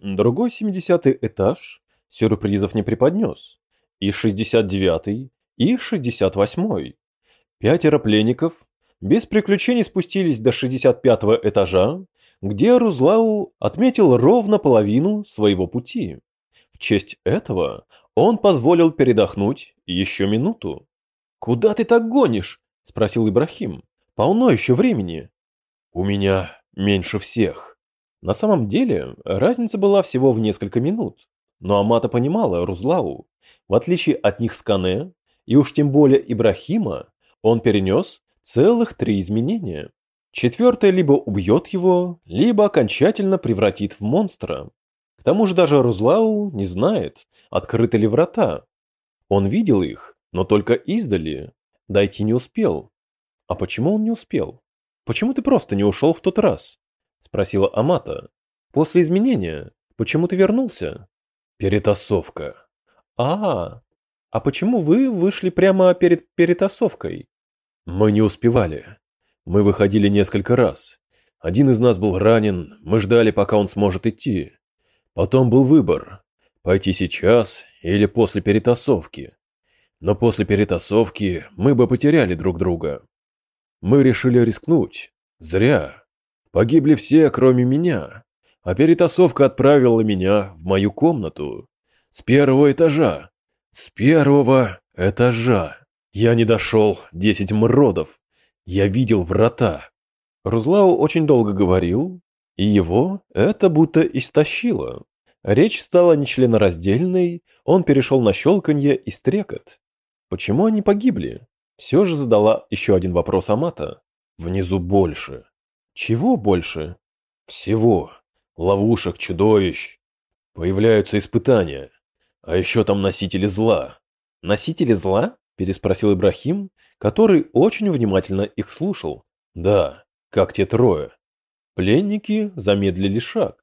Другой семидесятый этаж сюрпризов не преподнес. И шестьдесят девятый, и шестьдесят восьмой. Пятеро пленников без приключений спустились до шестьдесят пятого этажа, где Рузлау отметил ровно половину своего пути. В честь этого он позволил передохнуть еще минуту. «Куда ты так гонишь?» – спросил Ибрахим. «Полно еще времени». «У меня меньше всех». На самом деле, разница была всего в несколько минут. Но Амата понимала Рузлау. В отличие от них с Кане, и уж тем более Ибрахима, он перенес целых три изменения. Четвертое либо убьет его, либо окончательно превратит в монстра. К тому же даже Рузлау не знает, открыты ли врата. Он видел их, но только издали. Дойти не успел. А почему он не успел? Почему ты просто не ушел в тот раз? Спросила Амата. После изменения. Почему ты вернулся? Перетасовка. А, а почему вы вышли прямо перед перетасовкой? Мы не успевали. Мы выходили несколько раз. Один из нас был ранен, мы ждали, пока он сможет идти. Потом был выбор – пойти сейчас или после перетасовки. Но после перетасовки мы бы потеряли друг друга. Мы решили рискнуть. Зря. Погибли все, кроме меня. А перетасовка отправила меня в мою комнату. С первого этажа. С первого этажа. Я не дошел десять мродов. Я видел врата. Рузлау очень долго говорил, и его это будто истощило. Речь стала нечленораздельной, он перешел на щелканье и стрекот. Почему они погибли? Все же задала еще один вопрос Амата. Внизу больше. Чего больше? Всего. Ловушек, чудовищ. Появляются испытания. А еще там носители зла. Носители зла? Переспросил Ибрахим, который очень внимательно их слушал. Да, как те трое. Пленники замедлили шаг.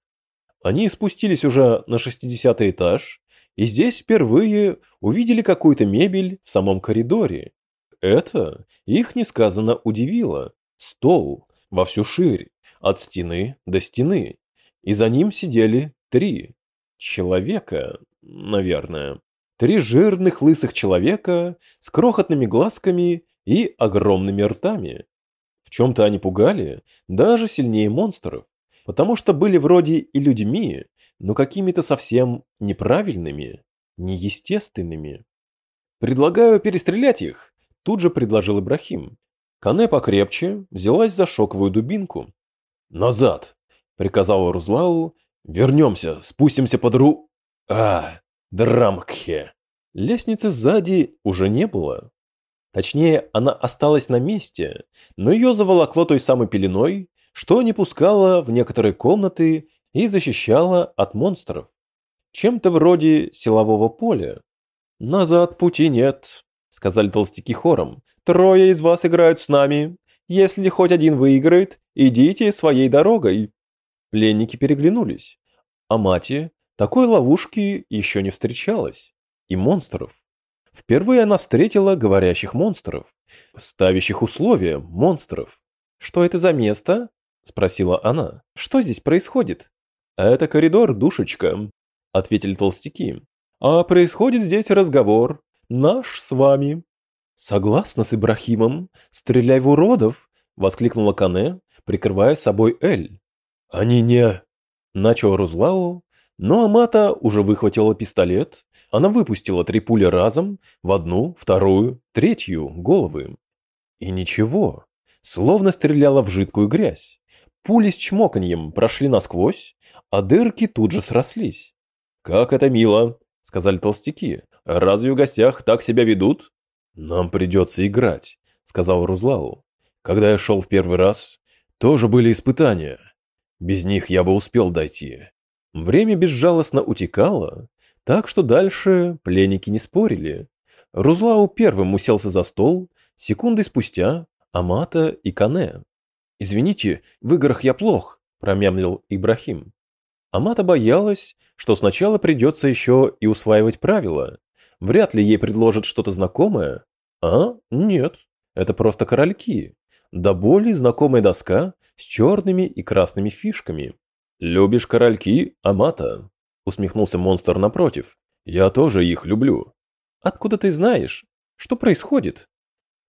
Они спустились уже на шестидесятый этаж, и здесь впервые увидели какую-то мебель в самом коридоре. Это их несказанно удивило. Стол во всю ширь, от стены до стены. И за ним сидели три. Человека, наверное. Три жирных лысых человека с крохотными глазками и огромными ртами. В чем-то они пугали даже сильнее монстров, потому что были вроде и людьми, но какими-то совсем неправильными, неестественными. «Предлагаю перестрелять их», – тут же предложил Ибрахим. Кане покрепче взялась за шоковую дубинку. «Назад!» – приказал Рузлау. «Вернемся, спустимся под ру...» «А, драмкхе!» Лестницы сзади уже не было. Точнее, она осталась на месте, но ее заволокло той самой пеленой, что не пускала в некоторые комнаты и защищала от монстров. Чем-то вроде силового поля. «Назад пути нет», — сказали толстяки хором. «Трое из вас играют с нами. Если хоть один выиграет, идите своей дорогой». Пленники переглянулись. А мати такой ловушки еще не встречалось. И монстров. Впервые она встретила говорящих монстров, ставящих условия монстров. «Что это за место?» – спросила она. «Что здесь происходит?» «Это коридор, душечка», – ответили толстяки. «А происходит здесь разговор. Наш с вами». «Согласна с Ибрахимом. Стреляй в уродов!» – воскликнула Кане, прикрывая собой Эль. «Они не...» – начал Рузлау, но Амата уже выхватила пистолет она выпустила три пули разом в одну, вторую, третью головы. И ничего, словно стреляла в жидкую грязь. Пули с чмоканьем прошли насквозь, а дырки тут же срослись. «Как это мило!» — сказали толстяки. «Разве в гостях так себя ведут?» «Нам придется играть», — сказал Рузлау. «Когда я шел в первый раз, тоже были испытания. Без них я бы успел дойти. Время безжалостно утекало, так что дальше пленники не спорили. Рузлау первым уселся за стол, секунды спустя Амата и Кане. «Извините, в играх я плох», – промямлил Ибрахим. Амата боялась, что сначала придется еще и усваивать правила. Вряд ли ей предложат что-то знакомое. А? Нет. Это просто корольки. Да более знакомая доска с черными и красными фишками. «Любишь корольки, Амата?» – усмехнулся монстр напротив. «Я тоже их люблю». «Откуда ты знаешь? Что происходит?»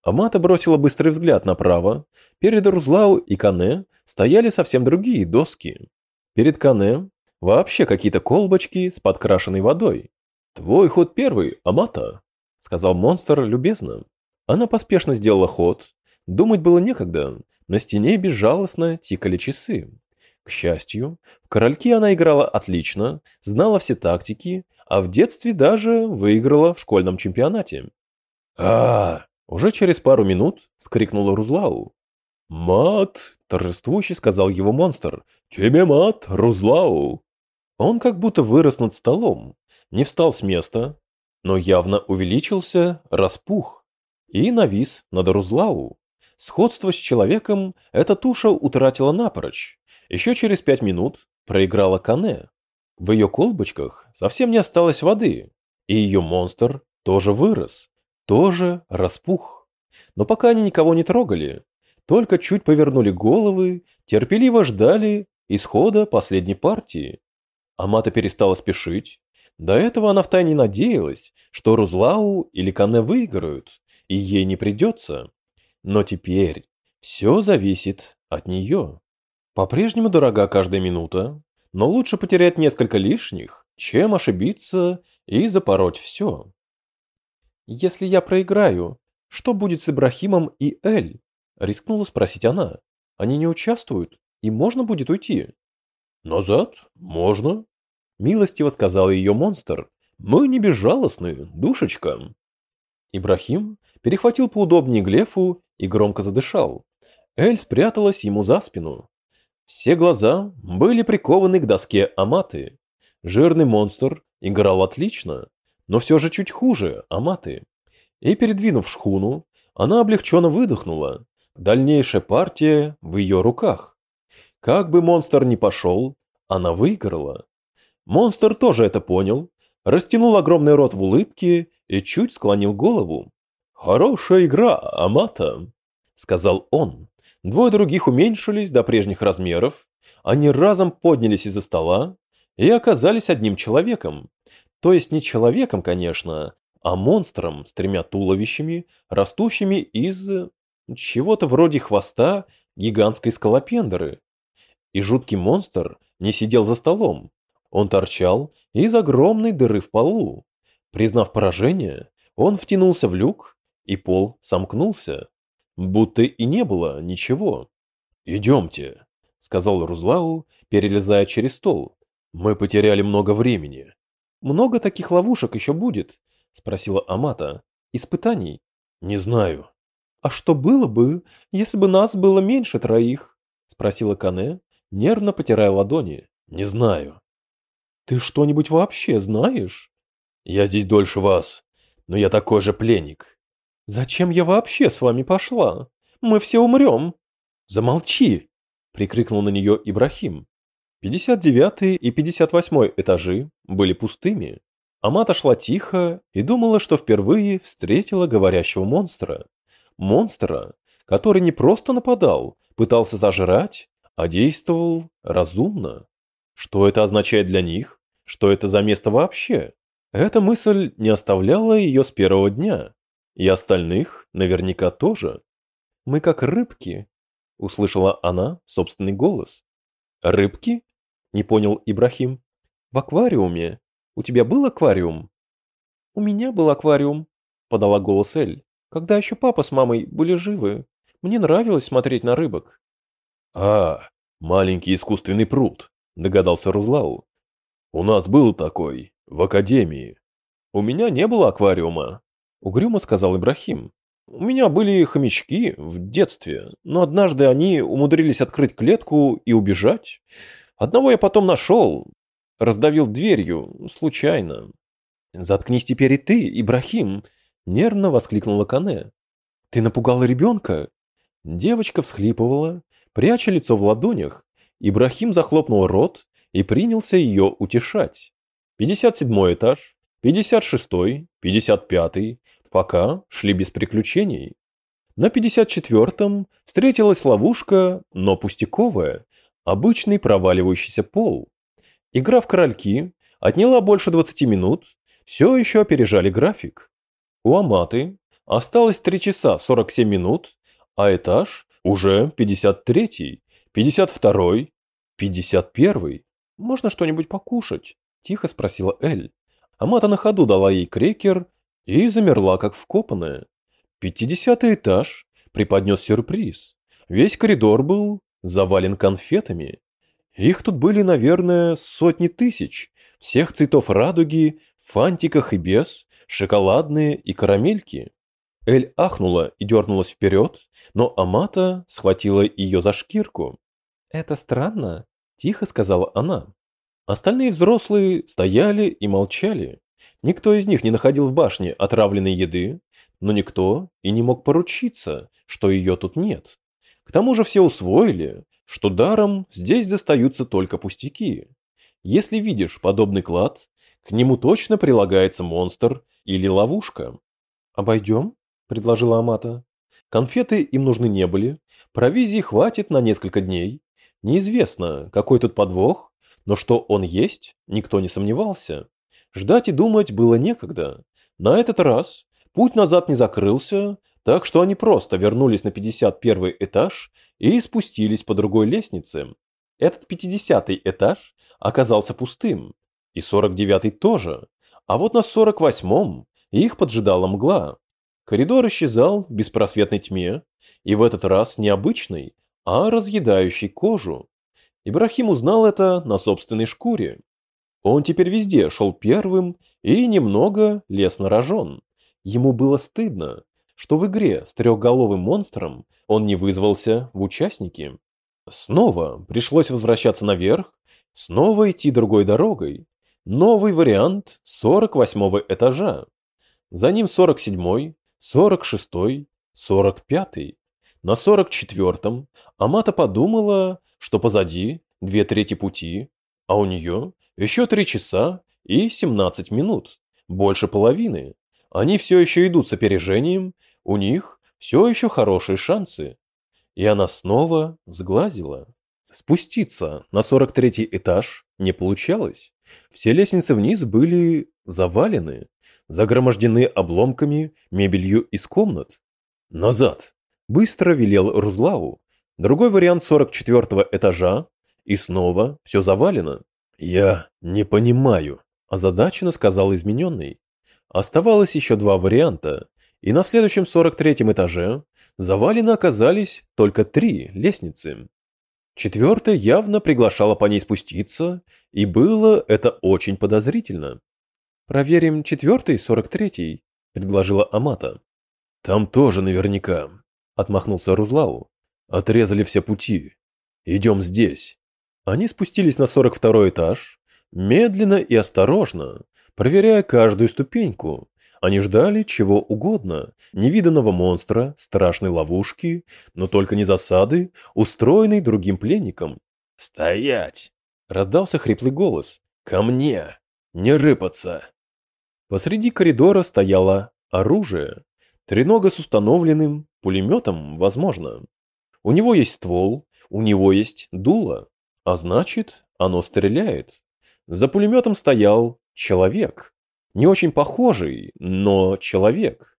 Амата бросила быстрый взгляд направо. Перед Рузлау и Кане стояли совсем другие доски. Перед Кане вообще какие-то колбочки с подкрашенной водой. «Твой ход первый, Амата», — сказал монстр любезно. Она поспешно сделала ход. Думать было некогда. На стене безжалостно тикали часы. К счастью, в корольки она играла отлично, знала все тактики, а в детстве даже выиграла в школьном чемпионате. а Уже через пару минут вскрикнула Рузлау. «Мат!» – торжествующе сказал его монстр. «Тебе мат, Рузлау!» Он как будто вырос над столом, не встал с места, но явно увеличился, распух и навис над Рузлау. Сходство с человеком эта туша утратила напрочь. Еще через пять минут проиграла Кане. В ее колбочках совсем не осталось воды, и ее монстр тоже вырос, тоже распух. Но пока они никого не трогали, только чуть повернули головы, терпеливо ждали исхода последней партии. Амата перестала спешить. До этого она втайне надеялась, что Рузлау или Кане выиграют, и ей не придется. Но теперь все зависит от нее. По-прежнему дорога каждая минута, но лучше потерять несколько лишних, чем ошибиться и запороть все. «Если я проиграю, что будет с Ибрахимом и Эль?» – рискнула спросить она. «Они не участвуют, и можно будет уйти?» «Назад? Можно?» – милостиво сказал ее монстр. «Мы не безжалостны, душечка». Ибрахим перехватил поудобнее Глефу и громко задышал. Эль спряталась ему за спину. Все глаза были прикованы к доске Аматы. Жирный монстр играл отлично, но все же чуть хуже Аматы. И передвинув шхуну, она облегченно выдохнула. Дальнейшая партия в ее руках. Как бы монстр ни пошел, она выиграла. Монстр тоже это понял, растянул огромный рот в улыбке и чуть склонил голову. «Хорошая игра, Амата», — сказал он. Двое других уменьшились до прежних размеров, они разом поднялись из-за стола и оказались одним человеком. То есть не человеком, конечно, а монстром с тремя туловищами, растущими из чего-то вроде хвоста гигантской скалопендры. И жуткий монстр не сидел за столом, он торчал из огромной дыры в полу. Признав поражение, он втянулся в люк и пол сомкнулся, будто и не было ничего. «Идемте», — сказал Рузлау, перелезая через стол. «Мы потеряли много времени». «Много таких ловушек еще будет?» — спросила Амата. «Испытаний?» «Не знаю». «А что было бы, если бы нас было меньше троих?» — спросила Кане, нервно потирая ладони. «Не знаю». «Ты что-нибудь вообще знаешь?» «Я здесь дольше вас, но я такой же пленник. «Зачем я вообще с вами пошла? Мы все умрем!» «Замолчи!» – прикрикнул на нее Ибрахим. 59 и 58 этажи были пустыми. Амата шла тихо и думала, что впервые встретила говорящего монстра. Монстра, который не просто нападал, пытался зажрать, а действовал разумно. Что это означает для них? Что это за место вообще? Эта мысль не оставляла ее с первого дня. И остальных наверняка тоже. Мы как рыбки, услышала она собственный голос. Рыбки? Не понял Ибрахим. В аквариуме. У тебя был аквариум? У меня был аквариум, подала голос Эль. Когда еще папа с мамой были живы. Мне нравилось смотреть на рыбок. А, маленький искусственный пруд, догадался Рузлау. У нас был такой, в академии. У меня не было аквариума, Угрюмо сказал Ибрахим. У меня были хомячки в детстве, но однажды они умудрились открыть клетку и убежать. Одного я потом нашел, раздавил дверью, случайно. «Заткнись теперь и ты, Ибрахим!» — нервно воскликнула Кане. «Ты напугала ребенка?» Девочка всхлипывала, пряча лицо в ладонях. Ибрахим захлопнул рот и принялся ее утешать. Пятьдесят седьмой этаж, пятьдесят шестой, пятьдесят пятый, Пока шли без приключений. На 54-м встретилась ловушка, но пустяковая. обычный проваливающийся пол. Игра в корольки отняла больше 20 минут, все еще опережали график. У Аматы осталось 3 часа 47 минут, а этаж уже 53, 52, 51. «Можно что-нибудь покушать?» – тихо спросила Эль. Амата на ходу дала ей крекер и замерла, как вкопанная. Пятидесятый этаж преподнес сюрприз. Весь коридор был завален конфетами. Их тут были, наверное, сотни тысяч, всех цветов радуги, в фантиках и без, шоколадные и карамельки. Эль ахнула и дернулась вперед, но Амата схватила ее за шкирку. «Это странно», – тихо сказала она. Остальные взрослые стояли и молчали. Никто из них не находил в башне отравленной еды, но никто и не мог поручиться, что ее тут нет. К тому же все усвоили, что даром здесь достаются только пустяки. Если видишь подобный клад, к нему точно прилагается монстр или ловушка. «Обойдем?» – предложила Амата. Конфеты им нужны не были, провизии хватит на несколько дней. Неизвестно, какой тут подвох, но что он есть, никто не сомневался. Ждать и думать было некогда. На этот раз путь назад не закрылся, так что они просто вернулись на 51 этаж и спустились по другой лестнице. Этот 50 этаж оказался пустым, и 49 тоже. А вот на 48-м их поджидала мгла. Коридор исчезал в беспросветной тьме, и в этот раз не обычный, а разъедающий кожу. Ибрахим узнал это на собственной шкуре. Он теперь везде шел первым и немного лез на рожон. Ему было стыдно, что в игре с трехголовым монстром он не вызвался в участники. Снова пришлось возвращаться наверх, снова идти другой дорогой. Новый вариант 48 этажа. За ним 47, 46, 45. На 44-м Амата подумала, что позади две трети пути, а у нее еще три часа и 17 минут, больше половины. Они все еще идут с опережением, у них все еще хорошие шансы. И она снова сглазила. Спуститься на 43 этаж не получалось. Все лестницы вниз были завалены, загромождены обломками, мебелью из комнат. «Назад!» – быстро велел Рузлау. Другой вариант 44 этажа, и снова все завалено. «Я не понимаю», – озадаченно сказал измененный. Оставалось еще два варианта, и на следующем 43 этаже завалены оказались только три лестницы. Четвертая явно приглашала по ней спуститься, и было это очень подозрительно. «Проверим четвертый, 43-й», – предложила Амата. «Там тоже наверняка», – отмахнулся Рузлау. Отрезали все пути. Идем здесь. Они спустились на 42 этаж, медленно и осторожно, проверяя каждую ступеньку. Они ждали чего угодно, невиданного монстра, страшной ловушки, но только не засады, устроенной другим пленником. «Стоять!» — раздался хриплый голос. «Ко мне! Не рыпаться!» Посреди коридора стояло оружие. Тренога с установленным пулеметом, возможно. У него есть ствол, у него есть дуло, а значит, оно стреляет. За пулеметом стоял человек. Не очень похожий, но человек.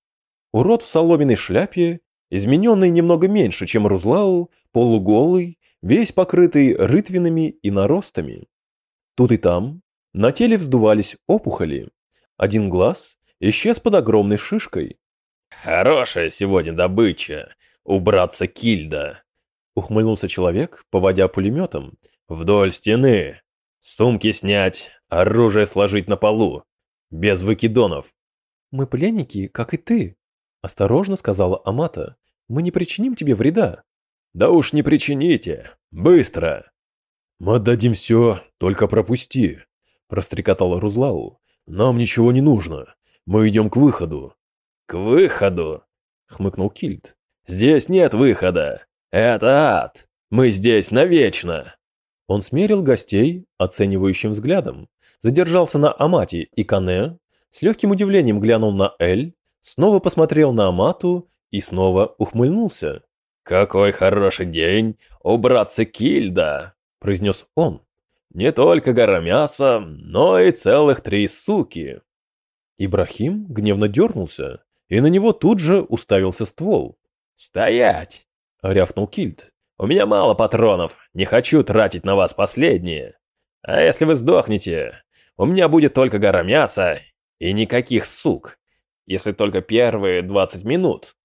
Урод в соломенной шляпе, измененный немного меньше, чем Рузлау, полуголый, весь покрытый рытвинами и наростами. Тут и там на теле вздувались опухоли. Один глаз исчез под огромной шишкой. «Хорошая сегодня добыча, убраться Кильда!» Ухмыльнулся человек, поводя пулеметом. «Вдоль стены! Сумки снять, оружие сложить на полу, без выкидонов!» «Мы пленники, как и ты», — осторожно сказала Амата. «Мы не причиним тебе вреда». «Да уж не причините! Быстро!» «Мы отдадим все, только пропусти», — прострекотал Рузлау. «Нам ничего не нужно. Мы идем к выходу». «К выходу?» — хмыкнул Кильд. Здесь нет выхода. Это ад. Мы здесь навечно. Он смерил гостей оценивающим взглядом, задержался на Амате и Кане, с легким удивлением глянул на Эль, снова посмотрел на Амату и снова ухмыльнулся. «Какой хороший день! Убраться Кильда!» произнес он. «Не только гора мяса, но и целых три суки». Ибрахим гневно дернулся, и на него тут же уставился ствол. «Стоять!» — рявкнул Кильд. «У меня мало патронов, не хочу тратить на вас последние. А если вы сдохнете, у меня будет только гора мяса и никаких сук, если только первые двадцать минут».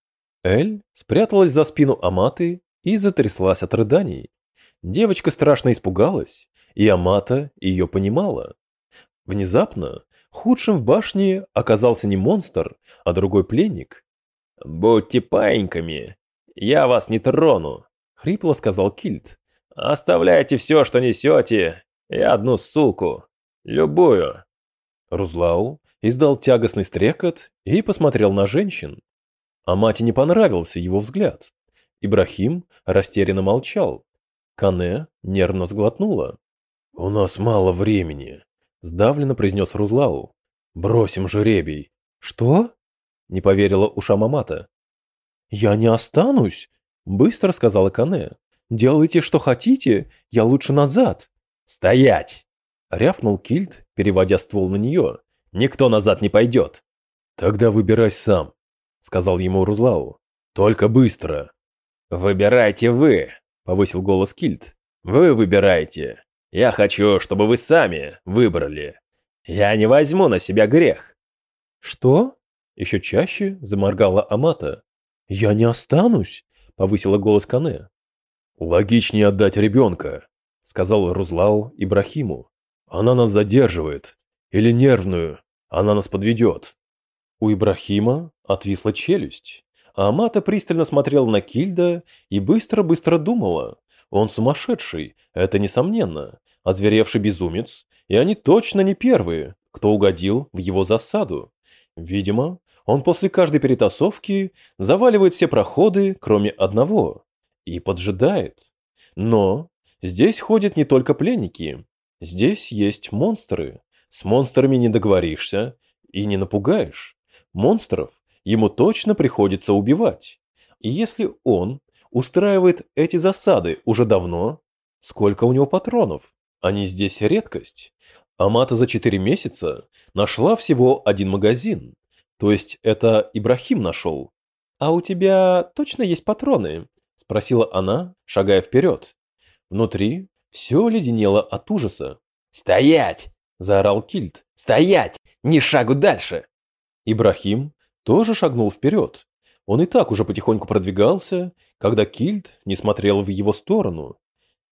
Эль спряталась за спину Аматы и затряслась от рыданий. Девочка страшно испугалась, и Амата ее понимала. Внезапно худшим в башне оказался не монстр, а другой пленник. «Будьте паиньками, я вас не трону», — хрипло сказал Кильт. «Оставляйте все, что несете, и одну суку, любую». Рузлау издал тягостный стрекот и посмотрел на женщин. Амате не понравился его взгляд. Ибрахим растерянно молчал. Кане нервно сглотнула. «У нас мало времени», — сдавленно произнес Рузлау. «Бросим жеребий». «Что?» — не поверила ушам Амата. «Я не останусь», — быстро сказала Кане. «Делайте, что хотите, я лучше назад». «Стоять!» — рявкнул Кильд, переводя ствол на нее. «Никто назад не пойдет». «Тогда выбирай сам», — сказал ему Рузлау. «Только быстро». «Выбирайте вы», — повысил голос Кильд. «Вы выбираете. Я хочу, чтобы вы сами выбрали. Я не возьму на себя грех». «Что?» — еще чаще заморгала Амата. «Я не останусь», — повысила голос Кане. «Логичнее отдать ребенка», — сказал Рузлау Ибрахиму. «Она нас задерживает. Или нервную. Она нас подведет». У Ибрахима отвисла челюсть. А Амата пристально смотрел на Кильда и быстро-быстро думала. Он сумасшедший, это несомненно, озверевший безумец, и они точно не первые, кто угодил в его засаду. Видимо, он после каждой перетасовки заваливает все проходы, кроме одного, и поджидает. Но здесь ходят не только пленники, здесь есть монстры. С монстрами не договоришься и не напугаешь. Монстров ему точно приходится убивать. И если он устраивает эти засады уже давно, сколько у него патронов? Они здесь редкость. Амата за 4 месяца нашла всего один магазин. То есть это Ибрахим нашел. А у тебя точно есть патроны? Спросила она, шагая вперед. Внутри все леденело от ужаса. «Стоять!» – заорал Кильт. «Стоять! Ни шагу дальше!» Ибрахим тоже шагнул вперед. Он и так уже потихоньку продвигался, когда Кильт не смотрел в его сторону.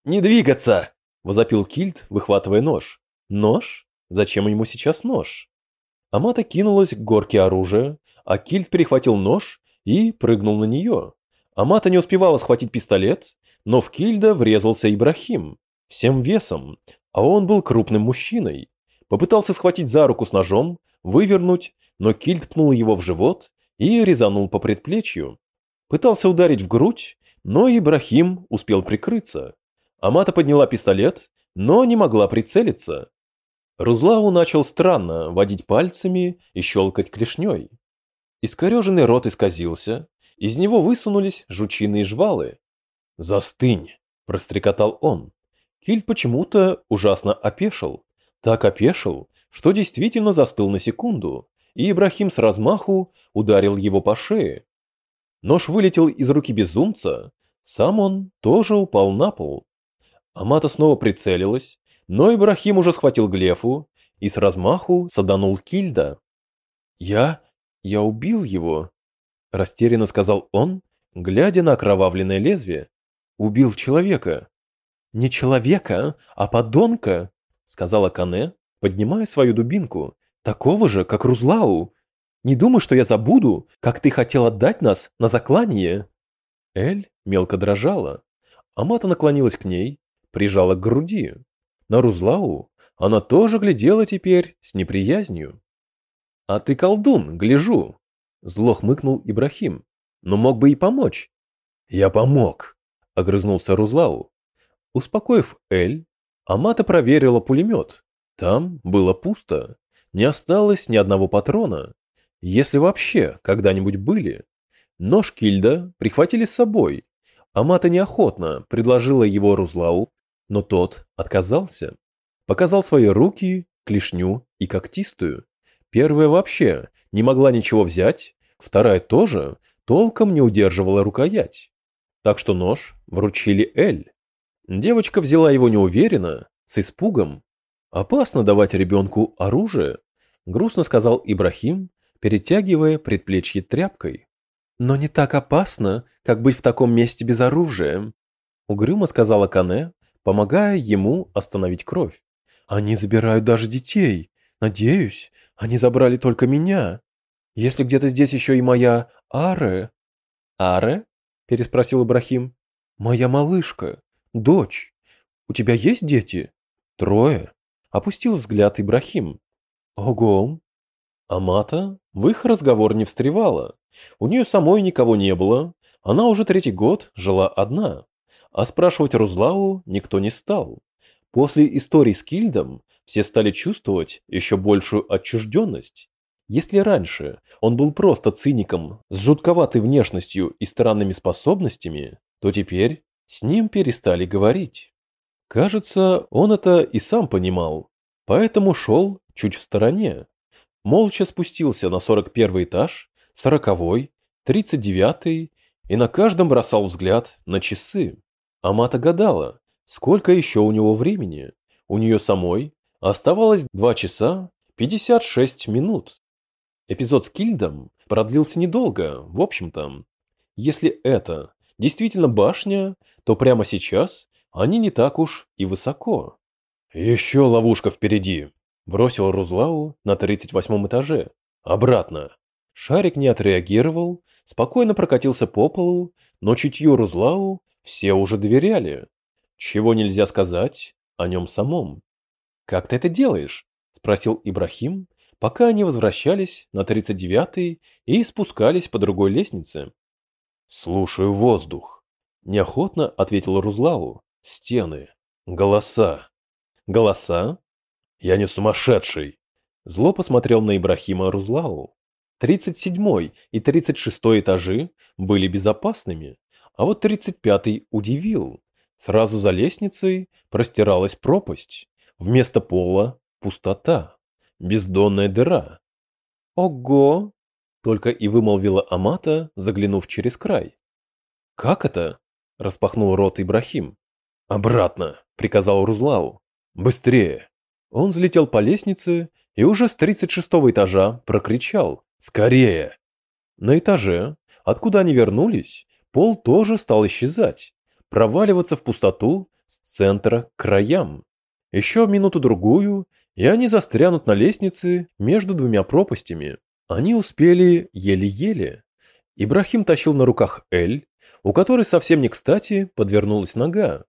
«Не двигаться!» – возопил Кильт, выхватывая нож. «Нож? Зачем ему сейчас нож?» Амата кинулась к горке оружия, а Кильт перехватил нож и прыгнул на нее. Амата не успевала схватить пистолет, но в Кильда врезался Ибрахим, всем весом, а он был крупным мужчиной. Попытался схватить за руку с ножом, вывернуть, но Кильд пнул его в живот и резанул по предплечью. Пытался ударить в грудь, но Ибрахим успел прикрыться. Амата подняла пистолет, но не могла прицелиться. Рузлау начал странно водить пальцами и щелкать клешней. Искореженный рот исказился, из него высунулись жучиные жвалы. «Застынь!» – прострекотал он. Кильд почему-то ужасно опешил. Так опешил, что действительно застыл на секунду, и Ибрахим с размаху ударил его по шее. Нож вылетел из руки безумца, сам он тоже упал на пол. Амата снова прицелилась, но Ибрахим уже схватил Глефу и с размаху саданул Кильда. «Я... я убил его», — растерянно сказал он, глядя на окровавленное лезвие. «Убил человека». «Не человека, а подонка», — сказала Кане, поднимая свою дубинку. «Такого же, как Рузлау. Не думай, что я забуду, как ты хотел отдать нас на заклание». Эль мелко дрожала. Амата наклонилась к ней, прижала к груди. На Рузлау она тоже глядела теперь с неприязнью. «А ты колдун, гляжу!» Зло хмыкнул Ибрахим. «Но мог бы и помочь». «Я помог», — огрызнулся Рузлау. Успокоив Эль, Амата проверила пулемет. Там было пусто. Не осталось ни одного патрона. Если вообще когда-нибудь были. Нож Кильда прихватили с собой. Амата неохотно предложила его Рузлау, но тот отказался. Показал свои руки, клешню и когтистую. Первая вообще не могла ничего взять, вторая тоже толком не удерживала рукоять. Так что нож вручили Эль. Девочка взяла его неуверенно, с испугом. «Опасно давать ребенку оружие», — грустно сказал Ибрахим, перетягивая предплечье тряпкой. «Но не так опасно, как быть в таком месте без оружия», — угрюмо сказала Кане, помогая ему остановить кровь. «Они забирают даже детей. Надеюсь, они забрали только меня. Если где-то здесь еще и моя Аре...» «Аре?» — переспросил Ибрахим. «Моя малышка, дочь. У тебя есть дети?» «Трое», — опустил взгляд Ибрахим. «Ого!» Амата в их разговор не встревала. У нее самой никого не было. Она уже третий год жила одна. А спрашивать Рузлау никто не стал. После истории с Кильдом все стали чувствовать еще большую отчужденность. Если раньше он был просто циником с жутковатой внешностью и странными способностями, то теперь с ним перестали говорить. Кажется, он это и сам понимал, поэтому шел чуть в стороне. Молча спустился на 41 этаж, 40, 39 и на каждом бросал взгляд на часы. Амата гадала, сколько еще у него времени. У нее самой оставалось 2 часа 56 минут. Эпизод с Кильдом продлился недолго, в общем-то. Если это действительно башня, то прямо сейчас они не так уж и высоко. «Еще ловушка впереди», – бросил Рузлау на 38 этаже. «Обратно». Шарик не отреагировал, спокойно прокатился по полу, но чутью Рузлау все уже доверяли. Чего нельзя сказать о нем самом. «Как ты это делаешь?» – спросил Ибрахим, пока они возвращались на 39-й и спускались по другой лестнице. «Слушаю воздух», – неохотно ответил Рузлау. «Стены. Голоса». «Голоса?» «Я не сумасшедший!» Зло посмотрел на Ибрахима Рузлау. 37 и 36 этажи были безопасными, а вот 35 удивил. Сразу за лестницей простиралась пропасть. Вместо пола пустота, бездонная дыра. «Ого!» — только и вымолвила Амата, заглянув через край. «Как это?» — распахнул рот Ибрахим. «Обратно!» — приказал Рузлау. «Быстрее!» Он взлетел по лестнице и уже с 36 этажа прокричал «Скорее!». На этаже, откуда они вернулись, пол тоже стал исчезать, проваливаться в пустоту с центра к краям. Еще минуту-другую, и они застрянут на лестнице между двумя пропастями. Они успели еле-еле. Ибрахим тащил на руках Эль, у которой совсем не кстати подвернулась нога.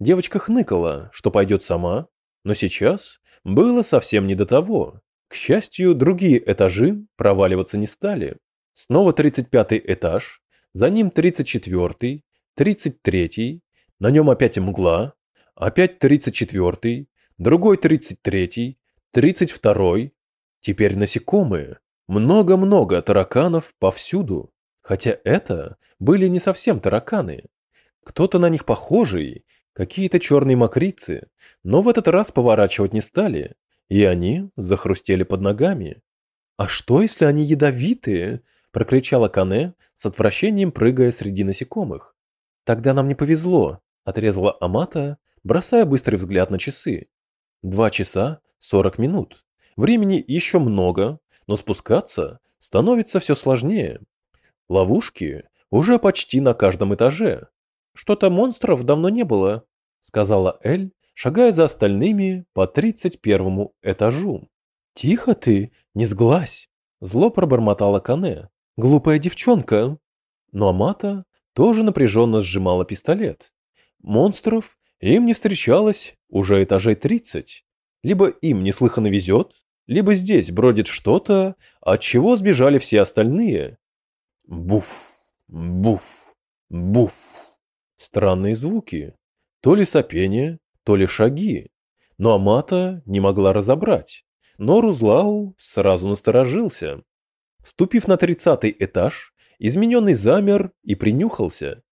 Девочка хныкала, что пойдет сама, но сейчас было совсем не до того. К счастью, другие этажи проваливаться не стали. Снова 35 этаж, за ним 34, 33, на нем опять мгла, опять 34, другой 33, 32, теперь насекомые. Много-много тараканов повсюду. Хотя это были не совсем тараканы. Кто-то на них похожий Какие-то черные мокрицы, но в этот раз поворачивать не стали, и они захрустели под ногами. «А что, если они ядовитые?» – прокричала Кане, с отвращением прыгая среди насекомых. «Тогда нам не повезло», – отрезала Амата, бросая быстрый взгляд на часы. «Два часа сорок минут. Времени еще много, но спускаться становится все сложнее. Ловушки уже почти на каждом этаже, «Что-то монстров давно не было», — сказала Эль, шагая за остальными по тридцать первому этажу. «Тихо ты, не сглазь!» — зло пробормотала Кане. «Глупая девчонка!» Но Амата тоже напряженно сжимала пистолет. Монстров им не встречалось уже этажей тридцать. Либо им неслыханно везет, либо здесь бродит что-то, от чего сбежали все остальные. Буф, буф, буф. Странные звуки. То ли сопение, то ли шаги. Но Амата не могла разобрать. Но Рузлау сразу насторожился. Вступив на тридцатый этаж, измененный замер и принюхался.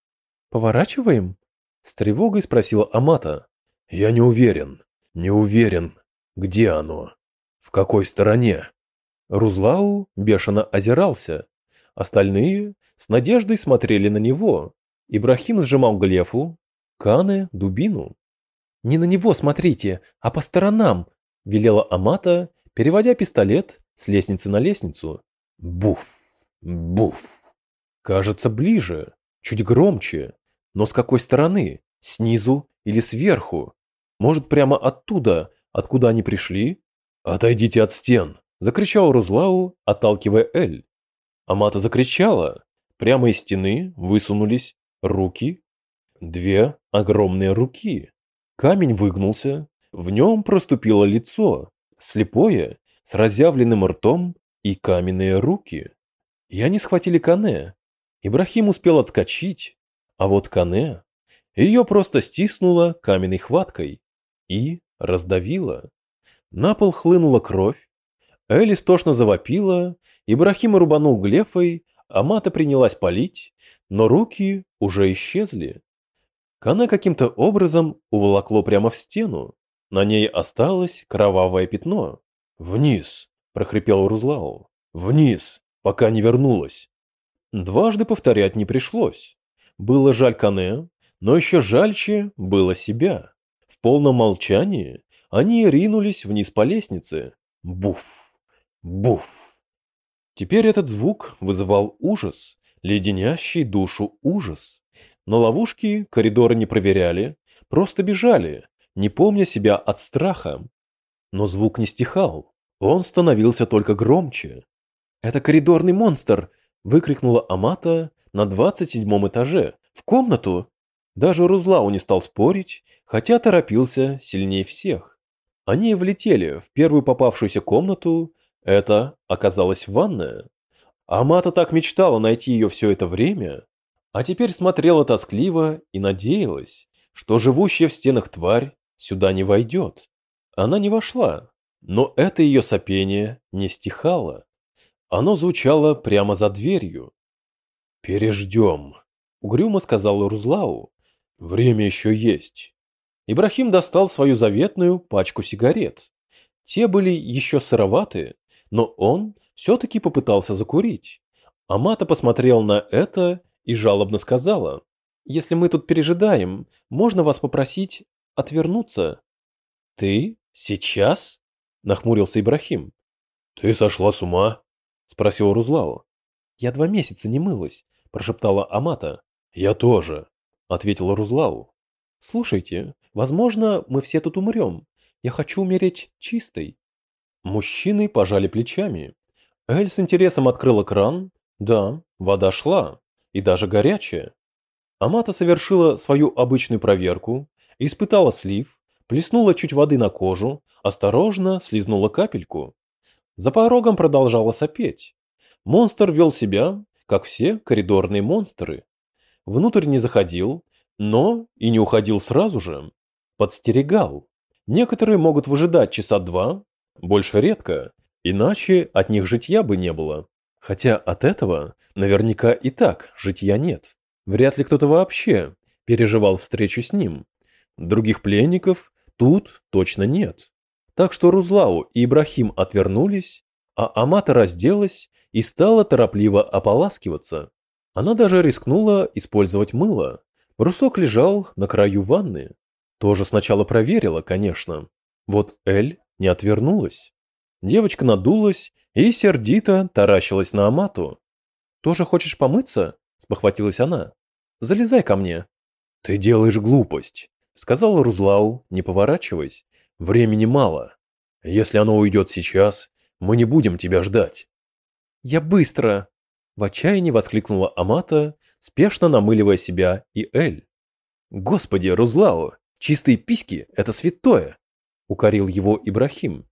«Поворачиваем?» С тревогой спросила Амата. Я не уверен, не уверен, где оно, в какой стороне. Рузлау бешено озирался. Остальные с надеждой смотрели на него. Ибрахим сжимал глефу, Кане – дубину. «Не на него смотрите, а по сторонам!» – велела Амата, переводя пистолет с лестницы на лестницу. Буф! Буф! Кажется, ближе, чуть громче. Но с какой стороны? Снизу или сверху? Может, прямо оттуда, откуда они пришли? «Отойдите от стен!» – закричал Рузлау, отталкивая Эль. Амата закричала. Прямо из стены высунулись руки. Две огромные руки. Камень выгнулся, в нем проступило лицо, слепое, с разъявленным ртом и каменные руки. И они схватили Кане. Ибрахим успел отскочить, а вот Кане... Ее просто стиснуло каменной хваткой и раздавило. На пол хлынула кровь. Элли стошно завопила, Ибрахим рубанул глефой, а Мата принялась палить, но руки уже исчезли. Кане каким-то образом уволокло прямо в стену. На ней осталось кровавое пятно. «Вниз!» – прохрипел Рузлау. «Вниз, пока не вернулась!» Дважды повторять не пришлось. Было жаль Кане, но еще жальче было себя. В полном молчании они ринулись вниз по лестнице. Буф! Буф! Теперь этот звук вызывал ужас, леденящий душу ужас. Но ловушки коридоры не проверяли, просто бежали, не помня себя от страха. Но звук не стихал, он становился только громче. «Это коридорный монстр!» – выкрикнула Амата на двадцать седьмом этаже. «В комнату!» Даже Рузлау не стал спорить, хотя торопился сильнее всех. Они влетели в первую попавшуюся комнату, это оказалась ванная. Амата так мечтала найти ее все это время, а теперь смотрела тоскливо и надеялась, что живущая в стенах тварь сюда не войдет. Она не вошла, но это ее сопение не стихало. Оно звучало прямо за дверью. «Переждем», — угрюмо сказал Рузлау. «Время еще есть». Ибрахим достал свою заветную пачку сигарет. Те были еще сыроватые, но он все-таки попытался закурить. Амата посмотрел на это и жалобно сказала. «Если мы тут пережидаем, можно вас попросить отвернуться?» «Ты? Сейчас?» – нахмурился Ибрахим. «Ты сошла с ума?» – спросил Рузлау. «Я два месяца не мылась», – прошептала Амата. «Я тоже», – ответила Рузлау. «Слушайте, возможно, мы все тут умрем. Я хочу умереть чистой». Мужчины пожали плечами. Эль с интересом открыла кран. Да, вода шла, и даже горячая. Амата совершила свою обычную проверку, испытала слив, плеснула чуть воды на кожу, осторожно слизнула капельку. За порогом продолжала сопеть. Монстр вел себя, как все коридорные монстры. Внутрь не заходил, но и не уходил сразу же. Подстерегал. Некоторые могут выжидать часа два, больше редко, иначе от них житья бы не было. Хотя от этого наверняка и так житья нет. Вряд ли кто-то вообще переживал встречу с ним. Других пленников тут точно нет. Так что Рузлау и Ибрахим отвернулись, а Амата разделась и стала торопливо ополаскиваться. Она даже рискнула использовать мыло. Брусок лежал на краю ванны. Тоже сначала проверила, конечно. Вот Эль не отвернулась. Девочка надулась и сердито таращилась на Амату. «Тоже хочешь помыться?» – спохватилась она. «Залезай ко мне». «Ты делаешь глупость», – сказал Рузлау, не поворачиваясь. «Времени мало. Если оно уйдет сейчас, мы не будем тебя ждать». «Я быстро!» – в отчаянии воскликнула Амата, спешно намыливая себя и Эль. «Господи, Рузлау, чистые письки – это святое!» – укорил его Ибрахим.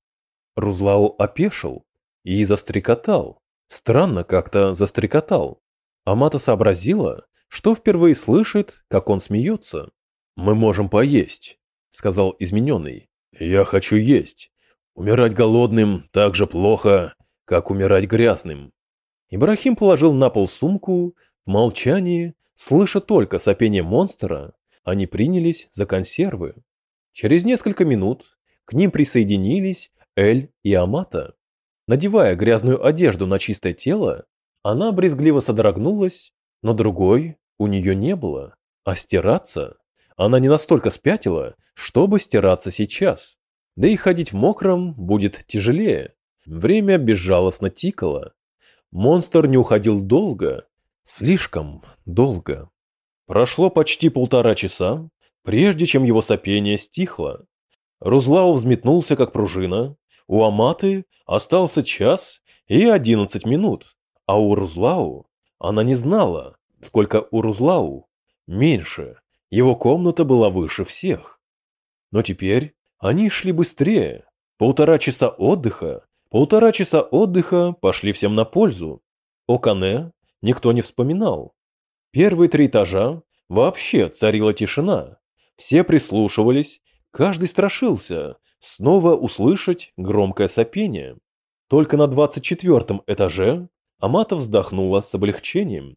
Рузлау опешил и застрекотал. Странно как-то застрекотал. Амата сообразила, что впервые слышит, как он смеется. «Мы можем поесть», — сказал измененный. «Я хочу есть. Умирать голодным так же плохо, как умирать грязным». Ибрахим положил на пол сумку, в молчании, слыша только сопение монстра, они принялись за консервы. Через несколько минут к ним присоединились Эль и Амата. Надевая грязную одежду на чистое тело, она брезгливо содрогнулась, но другой у нее не было. А стираться? Она не настолько спятила, чтобы стираться сейчас. Да и ходить в мокром будет тяжелее. Время безжалостно тикало. Монстр не уходил долго, слишком долго. Прошло почти полтора часа, прежде чем его сопение стихло. Рузлау взметнулся, как пружина. У Аматы остался час и одиннадцать минут, а у Рузлау она не знала, сколько у Рузлау. Меньше. Его комната была выше всех. Но теперь они шли быстрее. Полтора часа отдыха. Полтора часа отдыха пошли всем на пользу. О Кане никто не вспоминал. Первые три этажа вообще царила тишина. Все прислушивались, каждый страшился снова услышать громкое сопение. Только на двадцать четвертом этаже Амата вздохнула с облегчением.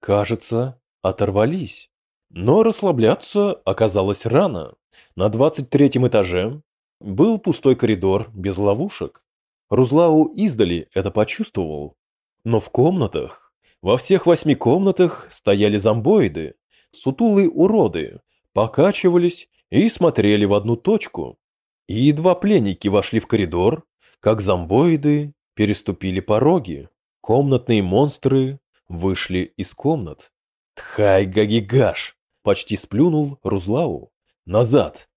Кажется, оторвались. Но расслабляться оказалось рано. На двадцать третьем этаже был пустой коридор без ловушек. Рузлау издали это почувствовал. Но в комнатах, во всех восьми комнатах стояли зомбоиды, сутулые уроды, покачивались и смотрели в одну точку. И едва пленники вошли в коридор, как зомбоиды переступили пороги. Комнатные монстры вышли из комнат. Тхай-гагигаш! Почти сплюнул Рузлау. Назад!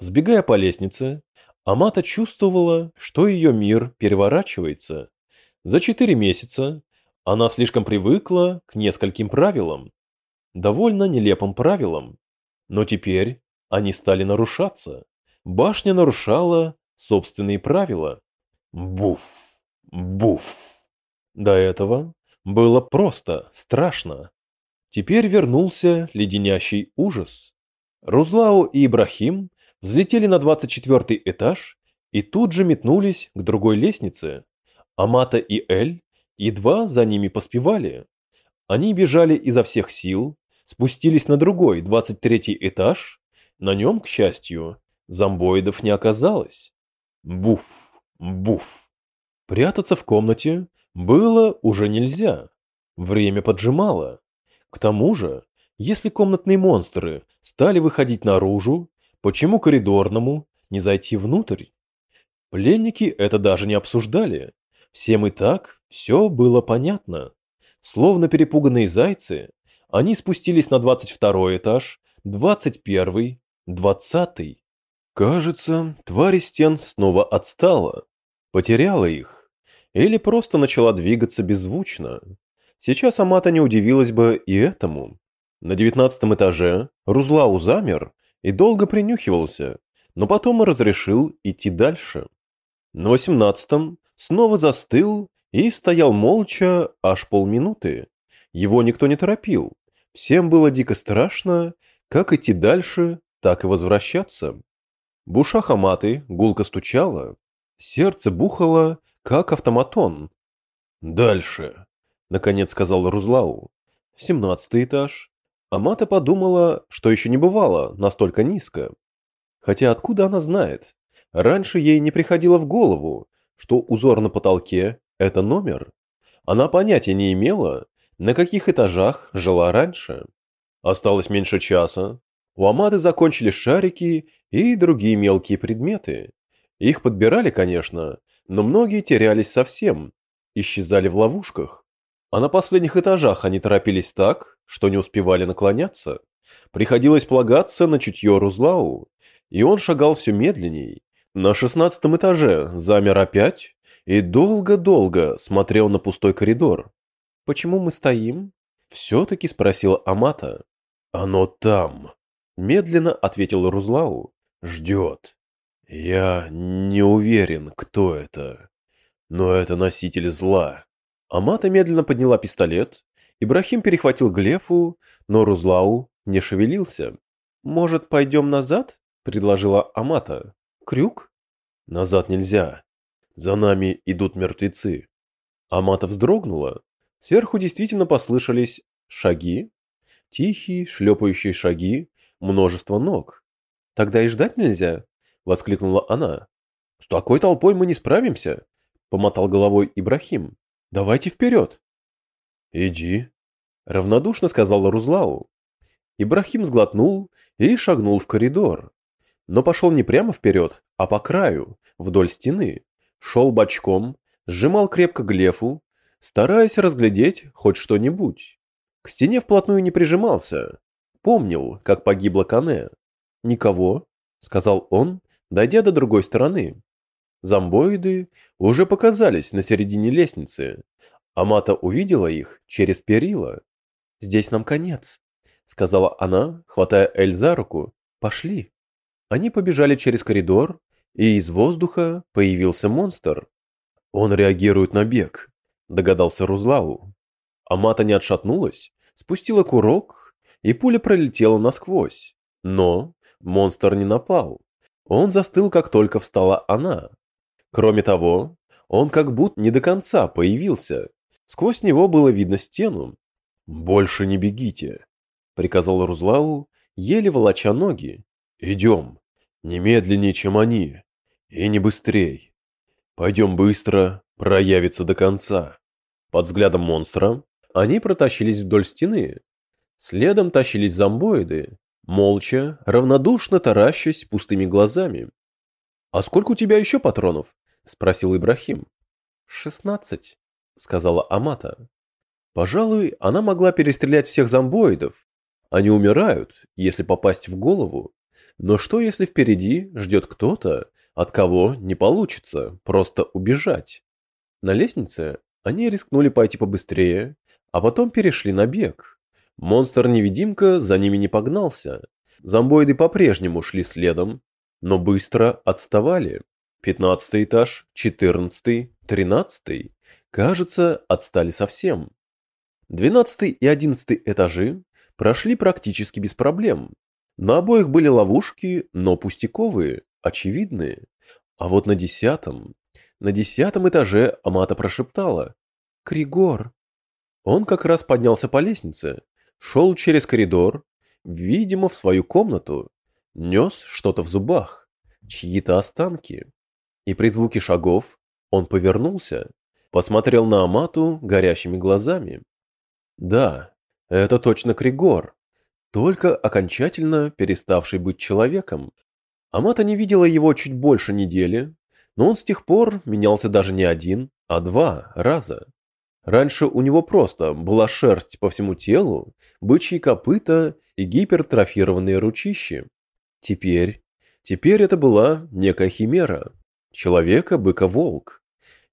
Сбегая по лестнице, Амата чувствовала, что ее мир переворачивается. За четыре месяца она слишком привыкла к нескольким правилам. Довольно нелепым правилам. Но теперь они стали нарушаться. Башня нарушала собственные правила. Буф! Буф! До этого было просто страшно. Теперь вернулся леденящий ужас. Рузлау и Ибрахим взлетели на 24 этаж и тут же метнулись к другой лестнице. Амата и Эль едва за ними поспевали. Они бежали изо всех сил, спустились на другой, 23 этаж. На нем, к счастью, зомбоидов не оказалось. Буф, буф. Прятаться в комнате было уже нельзя. Время поджимало. К тому же, если комнатные монстры стали выходить наружу, почему коридорному не зайти внутрь? Пленники это даже не обсуждали. Всем и так все было понятно. Словно перепуганные зайцы, они спустились на 22 этаж, 21, 20. Кажется, тварь стен снова отстала, потеряла их или просто начала двигаться беззвучно. Сейчас Амата не удивилась бы и этому. На девятнадцатом этаже Рузлау замер и долго принюхивался, но потом разрешил идти дальше. На восемнадцатом снова застыл и стоял молча аж полминуты. Его никто не торопил. Всем было дико страшно, как идти дальше, так и возвращаться. В ушах Аматы гулко стучало, сердце бухало, как автоматон. «Дальше», — наконец сказал Рузлау. «Семнадцатый этаж». Амата подумала, что еще не бывало настолько низко. Хотя откуда она знает? Раньше ей не приходило в голову, что узор на потолке – это номер. Она понятия не имела, на каких этажах жила раньше. Осталось меньше часа. У Аматы закончились шарики и другие мелкие предметы. Их подбирали, конечно, но многие терялись совсем, исчезали в ловушках. А на последних этажах они торопились так, что не успевали наклоняться. Приходилось полагаться на чутье Рузлау, и он шагал все медленней. На шестнадцатом этаже замер опять и долго-долго смотрел на пустой коридор. «Почему мы стоим?» — все-таки спросила Амата. «Оно там», — медленно ответил Рузлау. «Ждет. Я не уверен, кто это, но это носитель зла». Амата медленно подняла пистолет. Ибрахим перехватил Глефу, но Рузлау не шевелился. «Может, пойдем назад?» – предложила Амата. «Крюк?» «Назад нельзя. За нами идут мертвецы». Амата вздрогнула. Сверху действительно послышались шаги. Тихие, шлепающие шаги, множество ног. Тогда и ждать нельзя, воскликнула она. С такой толпой мы не справимся, помотал головой Ибрахим. Давайте вперед. Иди, равнодушно сказала Рузлау. Ибрахим сглотнул и шагнул в коридор. Но пошел не прямо вперед, а по краю, вдоль стены. Шел бочком, сжимал крепко глефу, стараясь разглядеть хоть что-нибудь. К стене вплотную не прижимался. Помнил, как погибла Кане. «Никого», — сказал он, дойдя до другой стороны. Зомбоиды уже показались на середине лестницы. Амата увидела их через перила. «Здесь нам конец», — сказала она, хватая Эль за руку. «Пошли». Они побежали через коридор, и из воздуха появился монстр. «Он реагирует на бег», — догадался Рузлау. Амата не отшатнулась, спустила курок, и пуля пролетела насквозь. Но монстр не напал. Он застыл, как только встала она. Кроме того, он как будто не до конца появился. Сквозь него было видно стену. «Больше не бегите», — приказал Рузлау, еле волоча ноги. «Идем. Не медленнее, чем они. И не быстрей. Пойдем быстро, проявится до конца». Под взглядом монстра они протащились вдоль стены. Следом тащились зомбоиды, молча, равнодушно таращась пустыми глазами. «А сколько у тебя еще патронов?» спросил Ибрахим. «Шестнадцать», — сказала Амата. Пожалуй, она могла перестрелять всех зомбоидов. Они умирают, если попасть в голову. Но что, если впереди ждет кто-то, от кого не получится просто убежать? На лестнице они рискнули пойти побыстрее, а потом перешли на бег. Монстр-невидимка за ними не погнался. Зомбоиды по-прежнему шли следом, но быстро отставали. Пятнадцатый этаж, четырнадцатый, тринадцатый, кажется, отстали совсем. Двенадцатый и одиннадцатый этажи прошли практически без проблем. На обоих были ловушки, но пустяковые, очевидные. А вот на десятом... На десятом этаже Амата прошептала. «Кригор!» Он как раз поднялся по лестнице, шел через коридор, видимо, в свою комнату, нес что-то в зубах, чьи-то останки. И при звуке шагов он повернулся, посмотрел на Амату горящими глазами. Да, это точно Кригор, только окончательно переставший быть человеком. Амата не видела его чуть больше недели, но он с тех пор менялся даже не один, а два раза. Раньше у него просто была шерсть по всему телу, бычьи копыта и гипертрофированные ручищи. Теперь, теперь это была некая химера, человека, быка, волк.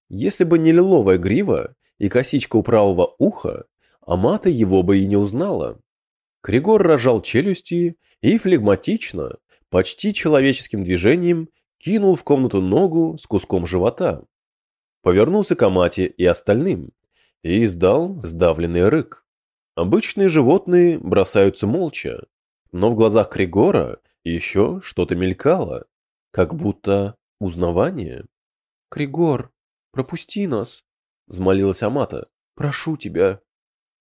Если бы не лиловая грива и косичка у правого уха, Амата его бы и не узнала. Кригор рожал челюсти и флегматично, почти человеческим движением, кинул в комнату ногу с куском живота. Повернулся к Амате и остальным и издал сдавленный рык. Обычные животные бросаются молча, но в глазах Кригора еще что-то мелькало, как будто Узнавание? Кригор, пропусти нас, взмолилась Амата. Прошу тебя.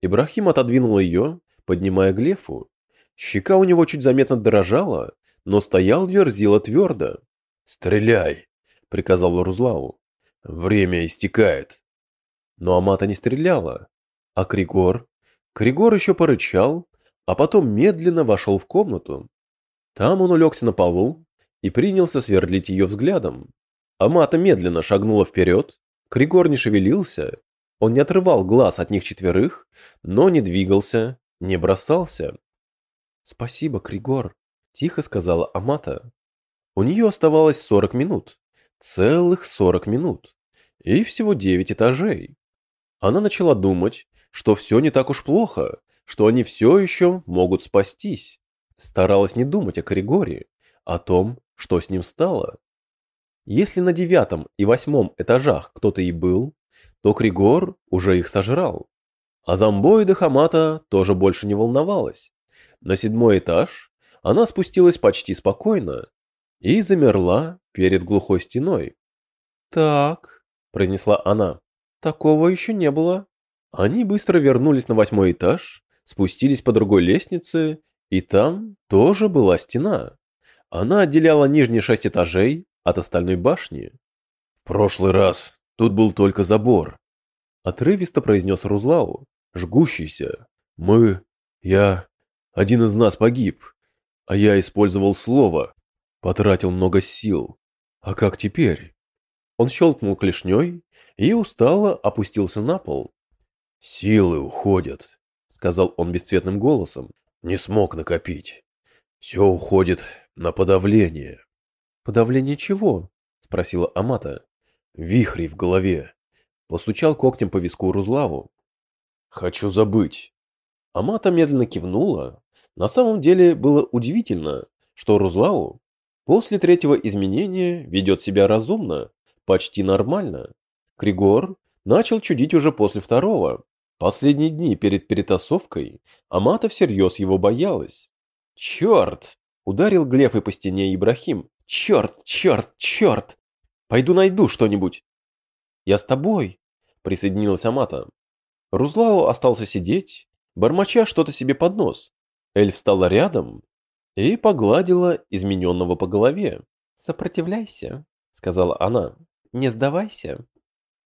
Ибрахим отодвинул ее, поднимая Глефу. Щека у него чуть заметно дрожала, но стоял Верзила твердо. «Стреляй!» — приказал Рузлау. «Время истекает». Но Амата не стреляла. А Кригор? Кригор еще порычал, а потом медленно вошел в комнату. Там он улегся на полу, и принялся сверлить ее взглядом. Амата медленно шагнула вперед, Кригор не шевелился, он не отрывал глаз от них четверых, но не двигался, не бросался. «Спасибо, Кригор», — тихо сказала Амата. У нее оставалось сорок минут, целых сорок минут, и всего девять этажей. Она начала думать, что все не так уж плохо, что они все еще могут спастись. Старалась не думать о Кригоре, о том, что с ним стало. Если на девятом и восьмом этажах кто-то и был, то Кригор уже их сожрал. А зомбоида Хамата тоже больше не волновалась. На седьмой этаж она спустилась почти спокойно и замерла перед глухой стеной. «Так», — произнесла она, — «такого еще не было». Они быстро вернулись на восьмой этаж, спустились по другой лестнице, и там тоже была стена. Она отделяла нижние шесть этажей от остальной башни. В прошлый раз тут был только забор. Отрывисто произнес Рузлау, жгущийся. Мы, я, один из нас погиб, а я использовал слово, потратил много сил. А как теперь? Он щелкнул клешней и устало опустился на пол. Силы уходят, сказал он бесцветным голосом. Не смог накопить. Все уходит на подавление. Подавление чего? спросила Амата. Вихри в голове. Постучал когтем по виску Рузлаву. Хочу забыть. Амата медленно кивнула. На самом деле было удивительно, что Рузлау после третьего изменения ведет себя разумно, почти нормально. Кригор начал чудить уже после второго. Последние дни перед перетасовкой Амата всерьез его боялась. «Черт!» – ударил Глеф и по стене Ибрахим. «Черт, черт, черт! Пойду найду что-нибудь!» «Я с тобой!» – присоединилась Амата. Рузлау остался сидеть, бормоча что-то себе под нос. Эль встала рядом и погладила измененного по голове. «Сопротивляйся», — сказала она. «Не сдавайся».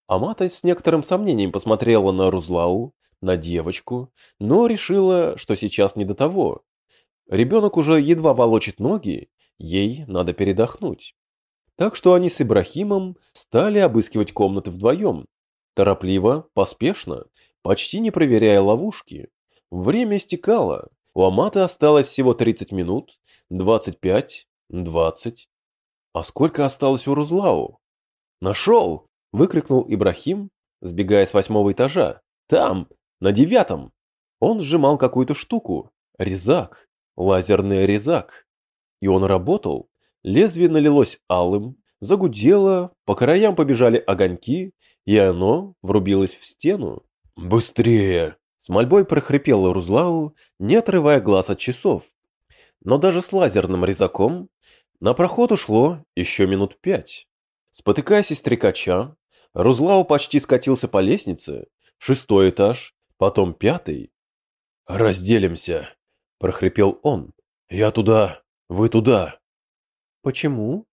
Амата с некоторым сомнением посмотрела на Рузлау, на девочку, но решила, что сейчас не до того. Ребенок уже едва волочит ноги, ей надо передохнуть. Так что они с Ибрахимом стали обыскивать комнаты вдвоем. Торопливо, поспешно, почти не проверяя ловушки. Время истекало. У Аматы осталось всего 30 минут, 25, 20. А сколько осталось у Рузлау? Нашел! Выкрикнул Ибрахим, сбегая с восьмого этажа. Там, на девятом. Он сжимал какую-то штуку. Резак. Лазерный резак. И он работал. Лезвие налилось алым, загудело, по краям побежали огоньки, и оно врубилось в стену. «Быстрее!» С мольбой прохрипел Рузлау, не отрывая глаз от часов. Но даже с лазерным резаком на проход ушло еще минут пять. Спотыкаясь и стрекача, Рузлау почти скатился по лестнице, шестой этаж, потом пятый. «Разделимся!» – прохрипел он. «Я туда, вы туда!» «Почему?»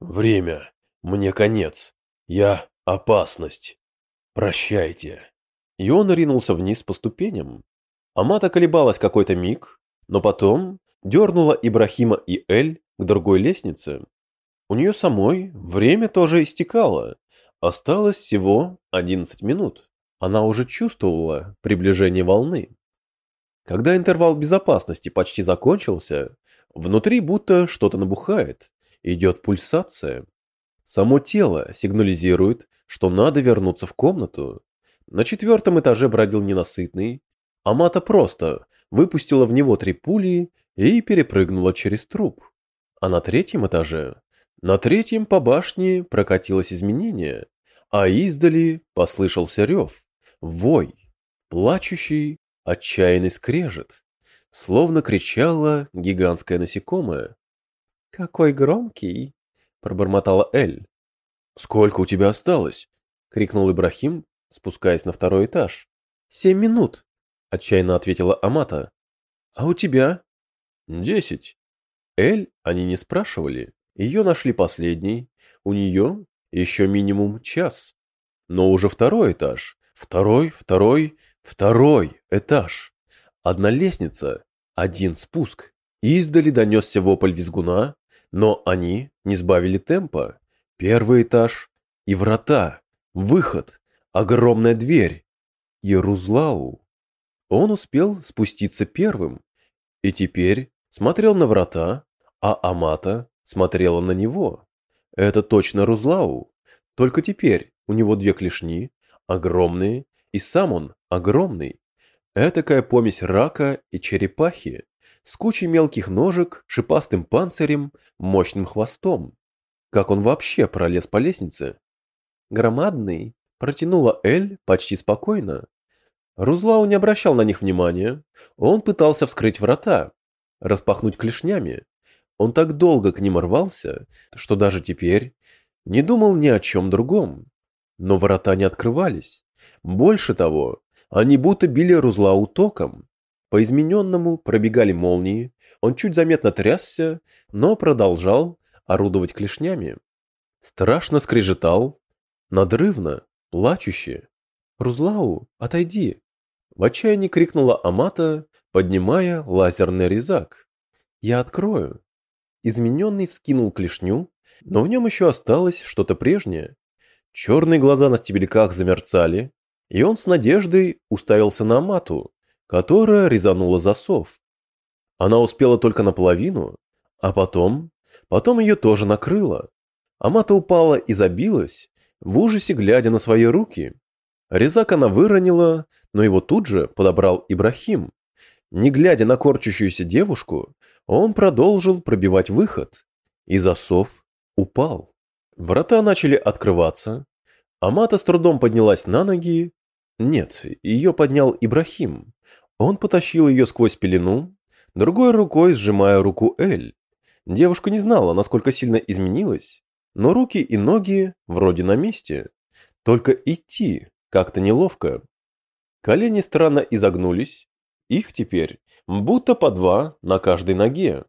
«Время. Мне конец. Я опасность. Прощайте!» И он ринулся вниз по ступеням. Амата колебалась какой-то миг, но потом дернула Ибрахима и Эль к другой лестнице. У нее самой время тоже истекало. Осталось всего 11 минут. Она уже чувствовала приближение волны. Когда интервал безопасности почти закончился, внутри будто что-то набухает, идет пульсация. Само тело сигнализирует, что надо вернуться в комнату, на четвертом этаже бродил ненасытный, а Мата просто выпустила в него три пули и перепрыгнула через труп. А на третьем этаже, на третьем по башне прокатилось изменение, а издали послышался рев, вой, плачущий, отчаянный скрежет, словно кричала гигантское насекомое. «Какой громкий!» – пробормотала Эль. «Сколько у тебя осталось?» – крикнул Ибрахим, спускаясь на второй этаж. «Семь минут», — отчаянно ответила Амата. «А у тебя?» «Десять». Эль они не спрашивали. Ее нашли последней. У нее еще минимум час. Но уже второй этаж. Второй, второй, второй этаж. Одна лестница, один спуск. Издали донесся вопль визгуна, но они не сбавили темпа. Первый этаж и врата. Выход. Огромная дверь. Ерузлау. Он успел спуститься первым и теперь смотрел на врата, а Амата смотрела на него. Это точно Рузлау, только теперь у него две клешни, огромные, и сам он огромный. Этакая помесь рака и черепахи, с кучей мелких ножек, шипастым панцирем, мощным хвостом. Как он вообще пролез по лестнице? Громадный, Протянула Эль почти спокойно. Рузлау не обращал на них внимания. Он пытался вскрыть врата, распахнуть клешнями. Он так долго к ним рвался, что даже теперь не думал ни о чем другом. Но врата не открывались. Больше того, они будто били Рузлау током. По измененному пробегали молнии, он чуть заметно трясся, но продолжал орудовать клешнями. Страшно скрежетал, надрывно, плачуще. «Рузлау, отойди!» В отчаянии крикнула Амата, поднимая лазерный резак. «Я открою!» Измененный вскинул клешню, но в нем еще осталось что-то прежнее. Черные глаза на стебельках замерцали, и он с надеждой уставился на Амату, которая резанула засов. Она успела только наполовину, а потом, потом ее тоже накрыло. Амата упала и забилась, в ужасе глядя на свои руки. Резак она выронила, но его тут же подобрал Ибрахим. Не глядя на корчащуюся девушку, он продолжил пробивать выход, и засов упал. Врата начали открываться. Амата с трудом поднялась на ноги. Нет, ее поднял Ибрахим. Он потащил ее сквозь пелену, другой рукой сжимая руку Эль. Девушка не знала, насколько сильно изменилась, но руки и ноги вроде на месте. Только идти как-то неловко. Колени странно изогнулись, их теперь будто по два на каждой ноге.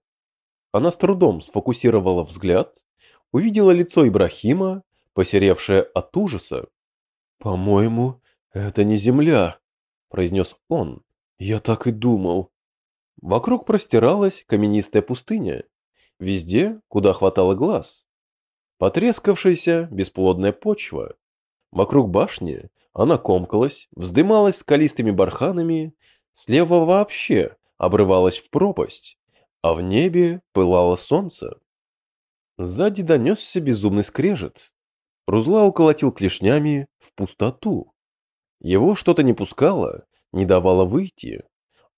Она с трудом сфокусировала взгляд, увидела лицо Ибрахима, посеревшее от ужаса. «По-моему, это не земля», – произнес он. «Я так и думал». Вокруг простиралась каменистая пустыня, везде, куда хватало глаз. Потрескавшаяся бесплодная почва. Вокруг башни она комкалась, вздымалась скалистыми барханами Слева вообще обрывалась в пропасть, а в небе пылало солнце. Сзади донесся безумный скрежет. Рузла уколотил клешнями в пустоту. Его что-то не пускало, не давало выйти.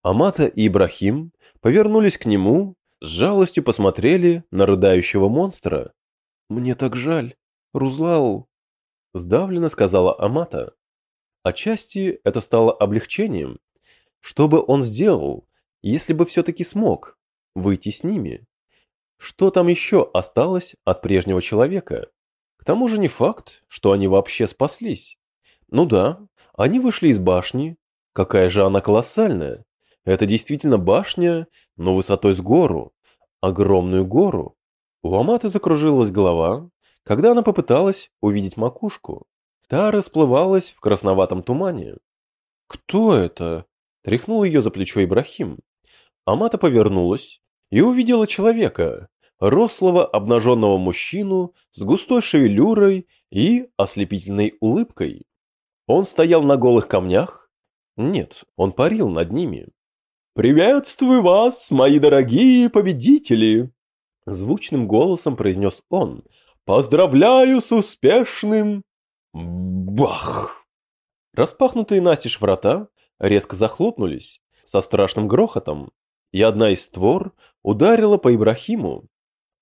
Амата и Ибрахим повернулись к нему, с жалостью посмотрели на рыдающего монстра. «Мне так жаль, Рузлау», — сдавленно сказала Амата. Отчасти это стало облегчением, что бы он сделал, если бы все-таки смог выйти с ними? Что там еще осталось от прежнего человека? К тому же не факт, что они вообще спаслись. Ну да, они вышли из башни. Какая же она колоссальная. Это действительно башня, но высотой с гору. Огромную гору. У Аматы закружилась голова, когда она попыталась увидеть макушку. Та расплывалась в красноватом тумане. «Кто это?» Тряхнул ее за плечо Ибрахим. Амата повернулась и увидела человека, рослого обнаженного мужчину с густой шевелюрой и ослепительной улыбкой. Он стоял на голых камнях? Нет, он парил над ними. «Приветствую вас, мои дорогие победители!» Звучным голосом произнес он. «Поздравляю с успешным...» Бах! Распахнутые настежь врата резко захлопнулись со страшным грохотом, и одна из створ ударила по Ибрахиму.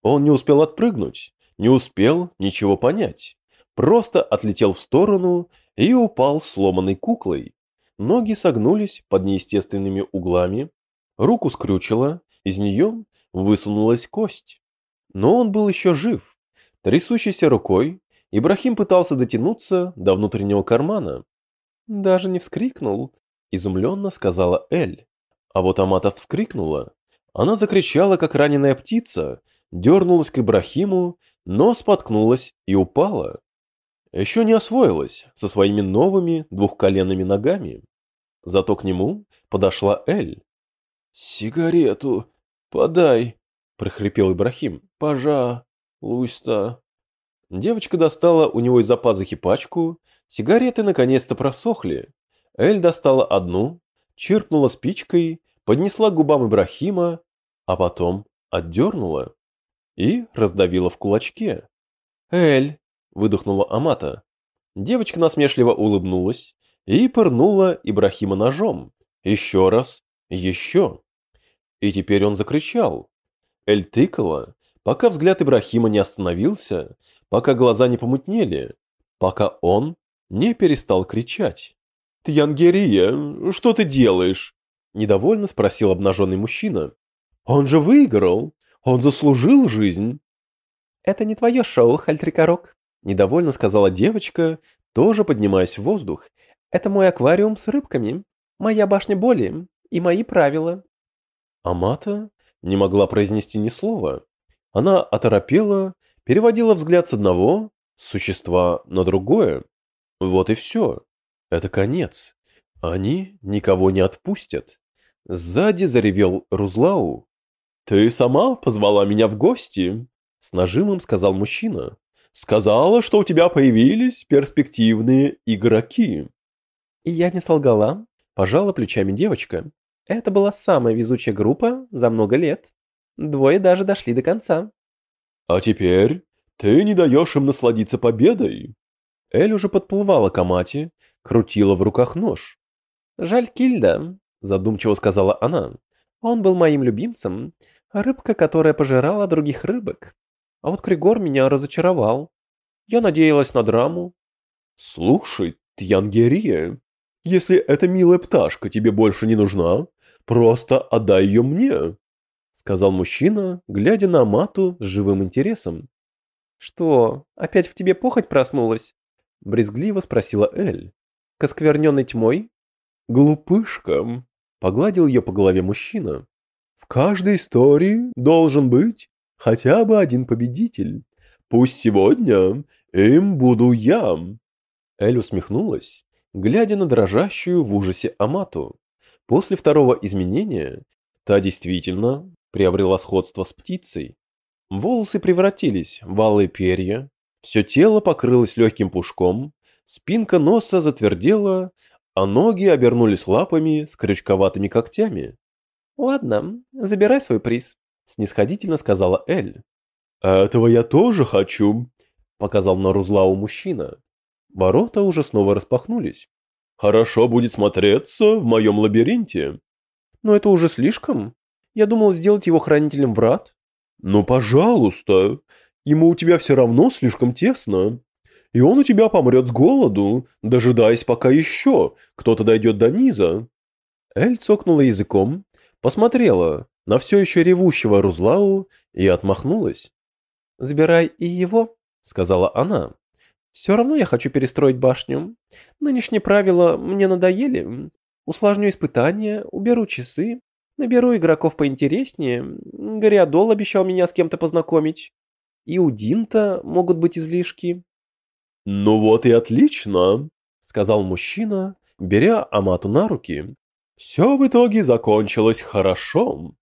Он не успел отпрыгнуть, не успел ничего понять, просто отлетел в сторону и упал сломанной куклой. Ноги согнулись под неестественными углами, руку скрючило, из нее высунулась кость. Но он был еще жив. Трясущейся рукой Ибрахим пытался дотянуться до внутреннего кармана. Даже не вскрикнул, изумленно сказала Эль. А вот Амата вскрикнула. Она закричала, как раненая птица, дернулась к Ибрахиму, но споткнулась и упала. Еще не освоилась со своими новыми двухколенными ногами. Зато к нему подошла Эль. «Сигарету подай», — прохрипел Ибрахим. «Пожа, Луйста». Девочка достала у него из-за пазухи пачку, сигареты наконец-то просохли, Эль достала одну, чиркнула спичкой, поднесла к губам Ибрахима, а потом отдернула и раздавила в кулачке. «Эль!» – выдохнула Амата. Девочка насмешливо улыбнулась и пырнула Ибрахима ножом. Еще раз, еще. И теперь он закричал. Эль тыкала, пока взгляд Ибрахима не остановился, пока глаза не помутнели, пока он не перестал кричать. «Тьянгерия, что ты делаешь?» – недовольно спросил обнаженный мужчина. «Он же выиграл! Он заслужил жизнь!» «Это не твое шоу, Хальтрикорок», – недовольно сказала девочка, тоже поднимаясь в воздух. «Это мой аквариум с рыбками. Моя башня боли. и мои правила. Амата не могла произнести ни слова. Она оторопела, переводила взгляд с одного существа на другое. Вот и все. Это конец. Они никого не отпустят. Сзади заревел Рузлау. «Ты сама позвала меня в гости», — с нажимом сказал мужчина. «Сказала, что у тебя появились перспективные игроки». И я не солгала, пожала плечами девочка. Это была самая везучая группа за много лет. Двое даже дошли до конца. «А теперь ты не даешь им насладиться победой». Эль уже подплывала к Амате, крутила в руках нож. «Жаль Кильда», — задумчиво сказала она. «Он был моим любимцем, рыбка, которая пожирала других рыбок. А вот Кригор меня разочаровал. Я надеялась на драму». «Слушай, Тьянгерия, если эта милая пташка тебе больше не нужна, просто отдай ее мне», — сказал мужчина, глядя на Амату с живым интересом. «Что, опять в тебе похоть проснулась?» — брезгливо спросила Эль. «К оскверненной тьмой?» «Глупышка!» — погладил ее по голове мужчина. «В каждой истории должен быть хотя бы один победитель. Пусть сегодня им буду я!» Эль усмехнулась глядя на дрожащую в ужасе Амату. После второго изменения та действительно приобрела сходство с птицей. Волосы превратились в алые перья, все тело покрылось легким пушком, спинка носа затвердела, а ноги обернулись лапами с крючковатыми когтями. «Ладно, забирай свой приз», — снисходительно сказала Эль. «Этого я тоже хочу», — показал на Рузлау мужчина. Ворота уже снова распахнулись. «Хорошо будет смотреться в моем лабиринте». «Но это уже слишком. Я думал сделать его хранителем врат». «Ну, пожалуйста. Ему у тебя все равно слишком тесно. И он у тебя помрет с голоду, дожидаясь, пока еще кто-то дойдет до низа». Эль цокнула языком, посмотрела на все еще ревущего Рузлау и отмахнулась. «Забирай и его», — сказала она. Все равно я хочу перестроить башню. Нынешние правила мне надоели. Усложню испытания, уберу часы, наберу игроков поинтереснее. Гориадол обещал меня с кем-то познакомить. И у Динта могут быть излишки. «Ну вот и отлично», — сказал мужчина, беря Амату на руки. «Все в итоге закончилось хорошо.